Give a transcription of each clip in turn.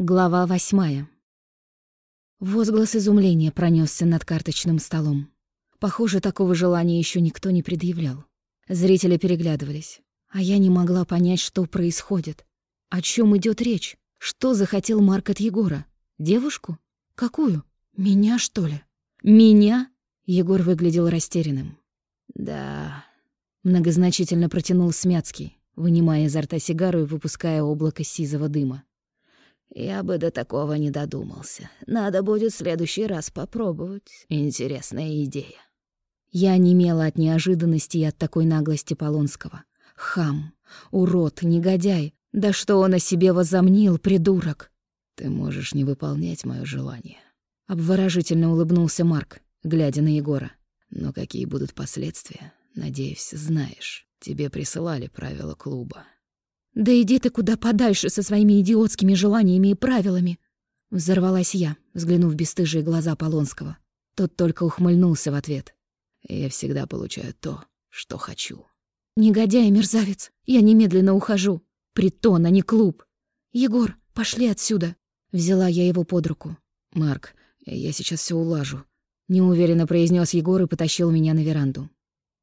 Глава восьмая. Возглас изумления пронесся над карточным столом. Похоже, такого желания еще никто не предъявлял. Зрители переглядывались, а я не могла понять, что происходит. О чем идет речь? Что захотел Марк от Егора? Девушку? Какую? Меня, что ли? Меня? Егор выглядел растерянным. Да, многозначительно протянул Смяцкий, вынимая изо рта сигару и выпуская облако сизого дыма. Я бы до такого не додумался. Надо будет в следующий раз попробовать. Интересная идея. Я немела от неожиданности и от такой наглости Полонского. Хам, урод, негодяй. Да что он о себе возомнил, придурок. Ты можешь не выполнять мое желание. Обворожительно улыбнулся Марк, глядя на Егора. Но какие будут последствия, надеюсь, знаешь. Тебе присылали правила клуба. «Да иди ты куда подальше со своими идиотскими желаниями и правилами!» Взорвалась я, взглянув в бесстыжие глаза Полонского. Тот только ухмыльнулся в ответ. «Я всегда получаю то, что хочу». «Негодяй мерзавец! Я немедленно ухожу! Притон, а не клуб! Егор, пошли отсюда!» Взяла я его под руку. «Марк, я сейчас все улажу», — неуверенно произнес Егор и потащил меня на веранду.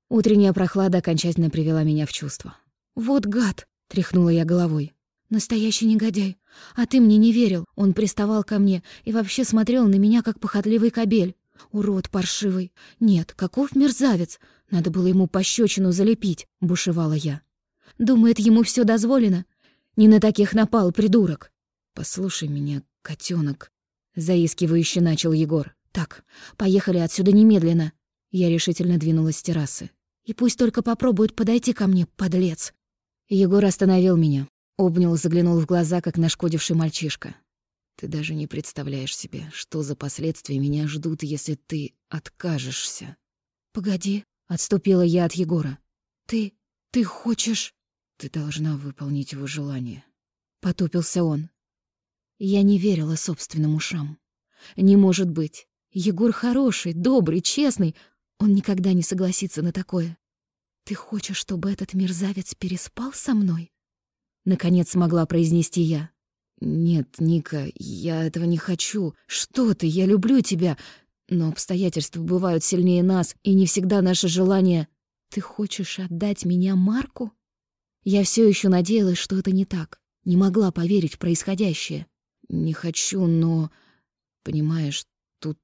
Утренняя прохлада окончательно привела меня в чувство. «Вот гад!» — тряхнула я головой. «Настоящий негодяй. А ты мне не верил. Он приставал ко мне и вообще смотрел на меня, как похотливый кобель. Урод паршивый. Нет, каков мерзавец. Надо было ему пощечину залепить», — бушевала я. «Думает, ему все дозволено? Не на таких напал, придурок». «Послушай меня, котенок, заискивающе начал Егор. «Так, поехали отсюда немедленно». Я решительно двинулась с террасы. «И пусть только попробует подойти ко мне, подлец». Егор остановил меня, обнял, заглянул в глаза, как нашкодивший мальчишка. «Ты даже не представляешь себе, что за последствия меня ждут, если ты откажешься». «Погоди», — отступила я от Егора. «Ты... ты хочешь...» «Ты должна выполнить его желание», — потупился он. Я не верила собственным ушам. «Не может быть. Егор хороший, добрый, честный. Он никогда не согласится на такое. «Ты хочешь, чтобы этот мерзавец переспал со мной?» Наконец смогла произнести я. «Нет, Ника, я этого не хочу. Что ты, я люблю тебя. Но обстоятельства бывают сильнее нас, и не всегда наше желание... Ты хочешь отдать меня Марку?» Я все еще надеялась, что это не так. Не могла поверить в происходящее. «Не хочу, но...» «Понимаешь, тут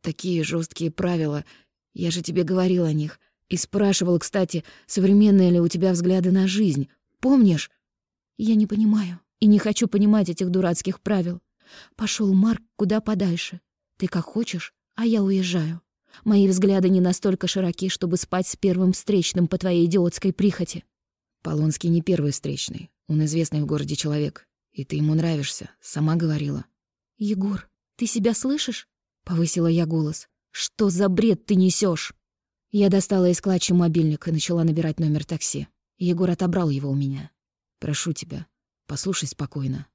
такие жесткие правила. Я же тебе говорил о них. И спрашивал, кстати, современные ли у тебя взгляды на жизнь. Помнишь? Я не понимаю и не хочу понимать этих дурацких правил. Пошел Марк куда подальше. Ты как хочешь, а я уезжаю. Мои взгляды не настолько широки, чтобы спать с первым встречным по твоей идиотской прихоти. Полонский не первый встречный. Он известный в городе человек. И ты ему нравишься, сама говорила. Егор, ты себя слышишь? Повысила я голос. Что за бред ты несешь? Я достала из клатча мобильник и начала набирать номер такси. Егор отобрал его у меня. «Прошу тебя, послушай спокойно.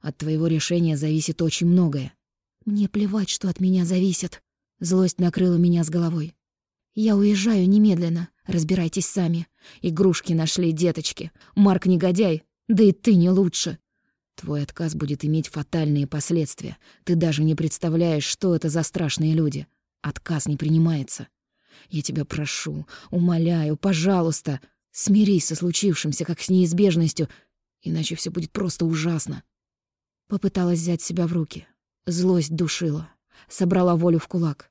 От твоего решения зависит очень многое». «Мне плевать, что от меня зависит». Злость накрыла меня с головой. «Я уезжаю немедленно. Разбирайтесь сами. Игрушки нашли, деточки. Марк негодяй, да и ты не лучше. Твой отказ будет иметь фатальные последствия. Ты даже не представляешь, что это за страшные люди. Отказ не принимается. Я тебя прошу, умоляю, пожалуйста, смирись со случившимся, как с неизбежностью, иначе все будет просто ужасно. Попыталась взять себя в руки. Злость душила. Собрала волю в кулак.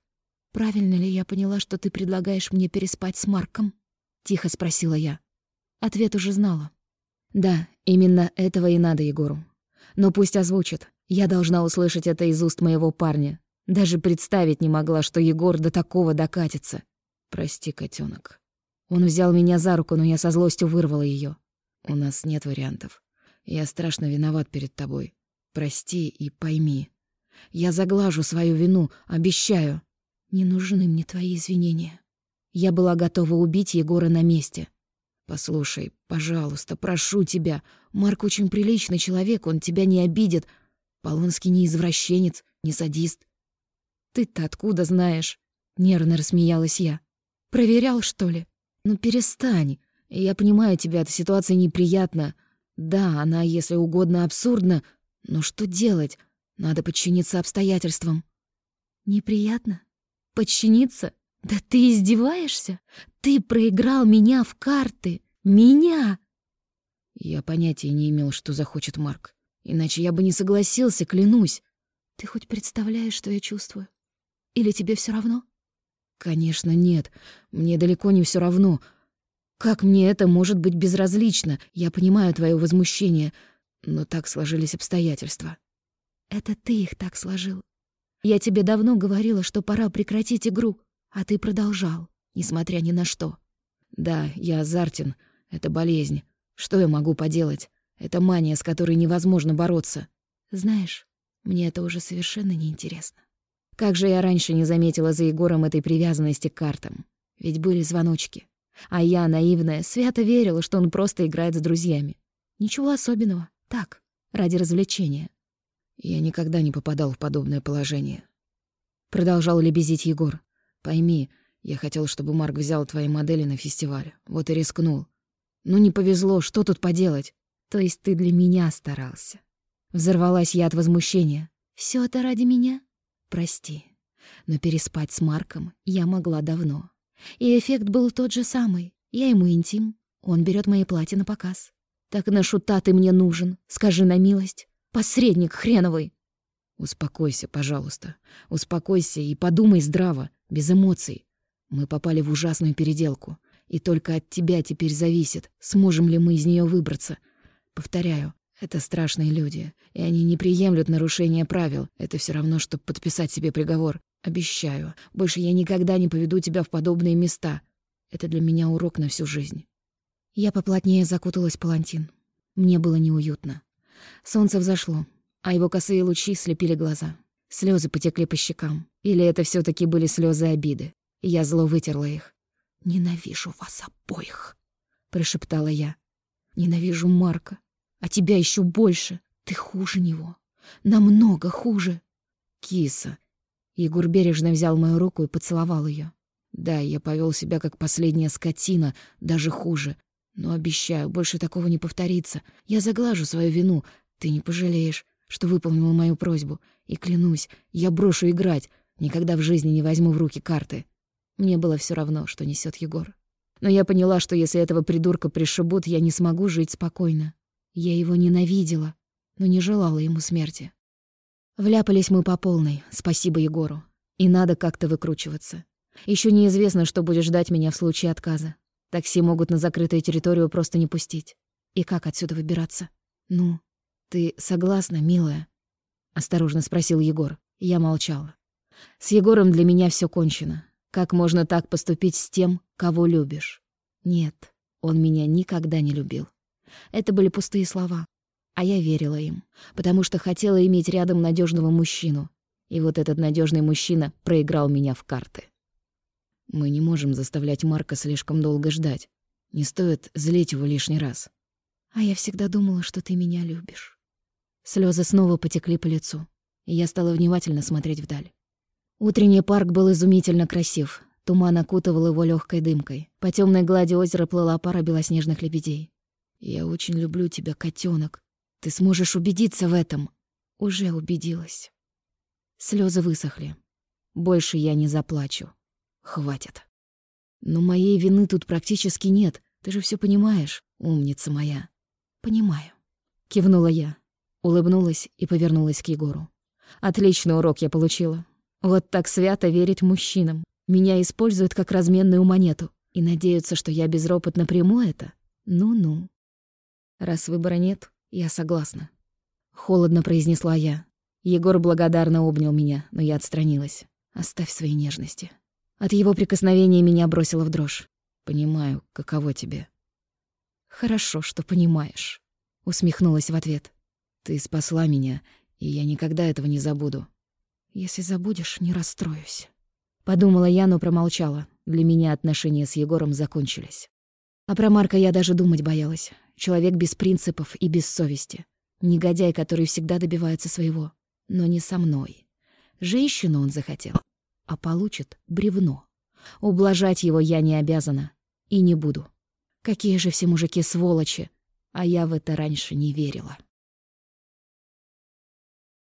«Правильно ли я поняла, что ты предлагаешь мне переспать с Марком?» — тихо спросила я. Ответ уже знала. «Да, именно этого и надо Егору. Но пусть озвучит. Я должна услышать это из уст моего парня. Даже представить не могла, что Егор до такого докатится. «Прости, котенок. Он взял меня за руку, но я со злостью вырвала ее. «У нас нет вариантов. Я страшно виноват перед тобой. Прости и пойми. Я заглажу свою вину, обещаю». «Не нужны мне твои извинения». Я была готова убить Егора на месте. «Послушай, пожалуйста, прошу тебя. Марк очень приличный человек, он тебя не обидит. Полонский не извращенец, не садист». «Ты-то откуда знаешь?» — нервно рассмеялась я. Проверял, что ли? Ну перестань. Я понимаю тебя, эта ситуация неприятна. Да, она, если угодно, абсурдна, Но что делать? Надо подчиниться обстоятельствам. Неприятно? Подчиниться? Да ты издеваешься? Ты проиграл меня в карты. Меня! Я понятия не имел, что захочет Марк. Иначе я бы не согласился, клянусь. Ты хоть представляешь, что я чувствую? Или тебе все равно? Конечно, нет. Мне далеко не все равно. Как мне это может быть безразлично? Я понимаю твое возмущение, но так сложились обстоятельства. Это ты их так сложил. Я тебе давно говорила, что пора прекратить игру, а ты продолжал, несмотря ни на что. Да, я азартен. Это болезнь. Что я могу поделать? Это мания, с которой невозможно бороться. Знаешь, мне это уже совершенно неинтересно. Как же я раньше не заметила за Егором этой привязанности к картам? Ведь были звоночки. А я, наивная, свято верила, что он просто играет с друзьями. Ничего особенного. Так, ради развлечения. Я никогда не попадал в подобное положение. Продолжал лебезить Егор. Пойми, я хотел, чтобы Марк взял твои модели на фестиваль. Вот и рискнул. Ну не повезло, что тут поделать? То есть ты для меня старался. Взорвалась я от возмущения. Все это ради меня? Прости. Но переспать с Марком я могла давно. И эффект был тот же самый. Я ему интим, он берет мои платья на показ. Так на шута ты мне нужен, скажи на милость. Посредник хреновый. Успокойся, пожалуйста. Успокойся и подумай здраво, без эмоций. Мы попали в ужасную переделку. И только от тебя теперь зависит, сможем ли мы из нее выбраться. Повторяю, это страшные люди, и они не приемлют нарушения правил. Это все равно, чтобы подписать себе приговор. Обещаю, больше я никогда не поведу тебя в подобные места. Это для меня урок на всю жизнь. Я поплотнее закуталась в палантин. Мне было неуютно. Солнце взошло, а его косые лучи слепили глаза. Слезы потекли по щекам. Или это все таки были слезы обиды. Я зло вытерла их. «Ненавижу вас обоих», — прошептала я. «Ненавижу Марка. А тебя еще больше. Ты хуже него. Намного хуже. Киса. Егор бережно взял мою руку и поцеловал ее. Да, я повел себя как последняя скотина, даже хуже. Но обещаю, больше такого не повторится. Я заглажу свою вину. Ты не пожалеешь, что выполнил мою просьбу. И клянусь, я брошу играть. Никогда в жизни не возьму в руки карты. Мне было все равно, что несет Егор. Но я поняла, что если этого придурка пришибут, я не смогу жить спокойно. Я его ненавидела, но не желала ему смерти. Вляпались мы по полной, спасибо Егору. И надо как-то выкручиваться. Еще неизвестно, что будет ждать меня в случае отказа. Такси могут на закрытую территорию просто не пустить. И как отсюда выбираться? Ну, ты согласна, милая? Осторожно спросил Егор. Я молчала. С Егором для меня все кончено. Как можно так поступить с тем, кого любишь? Нет, он меня никогда не любил. Это были пустые слова. А я верила им, потому что хотела иметь рядом надежного мужчину. И вот этот надежный мужчина проиграл меня в карты. Мы не можем заставлять Марка слишком долго ждать. Не стоит злить его лишний раз. А я всегда думала, что ты меня любишь. Слезы снова потекли по лицу, и я стала внимательно смотреть вдаль. Утренний парк был изумительно красив. Туман окутывал его легкой дымкой. По темной глади озера плыла пара белоснежных лебедей. Я очень люблю тебя, котенок. Ты сможешь убедиться в этом. Уже убедилась. Слезы высохли. Больше я не заплачу. Хватит. Но моей вины тут практически нет. Ты же все понимаешь, умница моя. Понимаю. Кивнула я, улыбнулась и повернулась к Егору. Отличный урок я получила. Вот так свято верить мужчинам. Меня используют как разменную монету и надеются, что я безропотно приму это. Ну-ну. Раз выбора нет, я согласна. Холодно произнесла я. Егор благодарно обнял меня, но я отстранилась. Оставь свои нежности. От его прикосновения меня бросило в дрожь. Понимаю, каково тебе. Хорошо, что понимаешь. Усмехнулась в ответ. Ты спасла меня, и я никогда этого не забуду. Если забудешь, не расстроюсь. Подумала я, но промолчала. Для меня отношения с Егором закончились. А про Марка я даже думать боялась. Человек без принципов и без совести. Негодяй, который всегда добивается своего. Но не со мной. Женщину он захотел, а получит бревно. Ублажать его я не обязана. И не буду. Какие же все мужики сволочи. А я в это раньше не верила.